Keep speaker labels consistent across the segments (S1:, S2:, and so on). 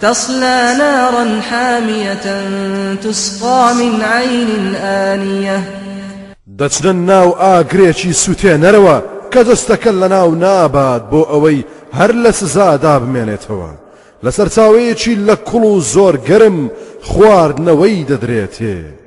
S1: تەصلا نارا حامیە تسقا من عین آنیە.
S2: دەچنە ناو ئاگرێکی سوتێنەرەوە کە جەستەکە لەناو نابات بۆ ئەوەی هەر لە سزادا بمێنێتەوە لە سەرچاوەیەکی لە کوڵ و زۆر گەرم خواردنەوەی دەدرێتێ.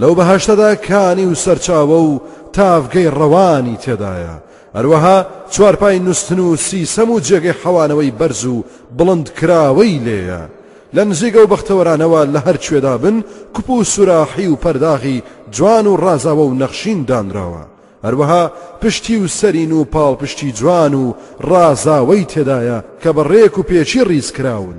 S2: لەو بەهەشتەدا کانی و سەرچاوە و تاڤگەی ڕەوانی تێدایە، هەروەها چوارپای نوستن و سیسەم و جێگەی حەوانەوەی بەرز و بڵند کراوەی لێیە. لە نزیگە و بەختەوەرانەوە لە هەر کوێدا بن کوپ و سوراحی و پەرداغی جوان و ڕازاوە و نەخشین دانراوە، هەروەها پشتی و سەرین و پاڵپشتی جوان و ڕازاوەی تێدایە کە بە ڕێک و پێکی ڕیز کراون.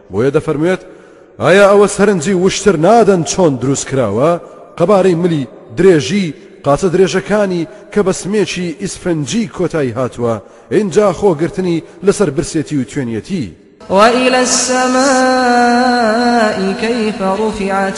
S2: بۆیە دەفەرموێت، ئایا ئەوە سەرنجی وشتر نادەن چۆن دروست کراوە، قەبارەی ملی، درێژی، قاچە درێژەکانی کە بە سمێکی ئیسفنجی کۆتایی هاتووە، ئینجا خۆ گرتنی لەسەر برسێتی و توێنیەتی.
S1: وإلی السماء کیف رفعت.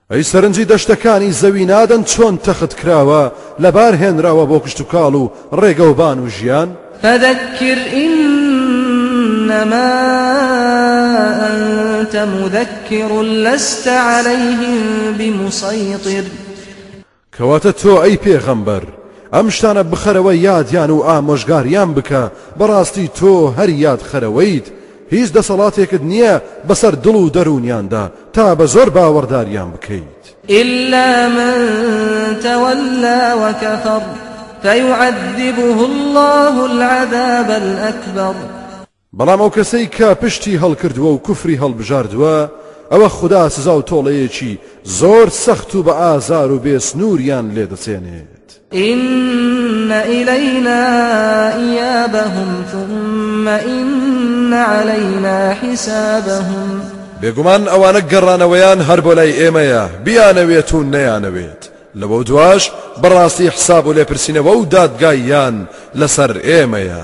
S2: ئەی سەرنجی دەشتەکانی زەوی نادەن چۆن تەخت کراوە لەبار هێنراوە بۆ کشتوکاڵ و ڕێگەوبان و ژیان؟
S1: فذکر انما انت مذکر لست علیهم بمسیطر.
S2: کەواتە تۆ ئەی پێغەمبەر ئەم شتانە بخەرەوە یادیان و ئامۆژگاریان بکە، بەڕاستی تۆ هەر یادخەرەوەیت، هیچ دەسەڵاتێکت نییە بەسەر دڵ و دەروونیاندا تا بە زۆر باوەڕداریان بکەیت.
S1: إلا من تولی وکفر فیعذبه اللە العذاب الأکبر
S2: بەڵام ئەو کەسەی کە پشتی هەڵکردووە و کوفری هەڵبژاردووە، ئەوە خودا سزا و تۆڵەیەکی زۆر سەخت و بە ئازار و بێ سنووریان
S1: لێ دەچێنێت. ان الینا ایابهم ثم ان علینا حسابهم.
S2: بێگومان ئەوانە گەڕانەوەیان هەر بۆ لای ئێمەیە بیانەوێت و نەیانەوێت لەوە دواش بەڕاستی حساب و لێپرسینەوە و دادگاییان لەسەر ئێمەیە.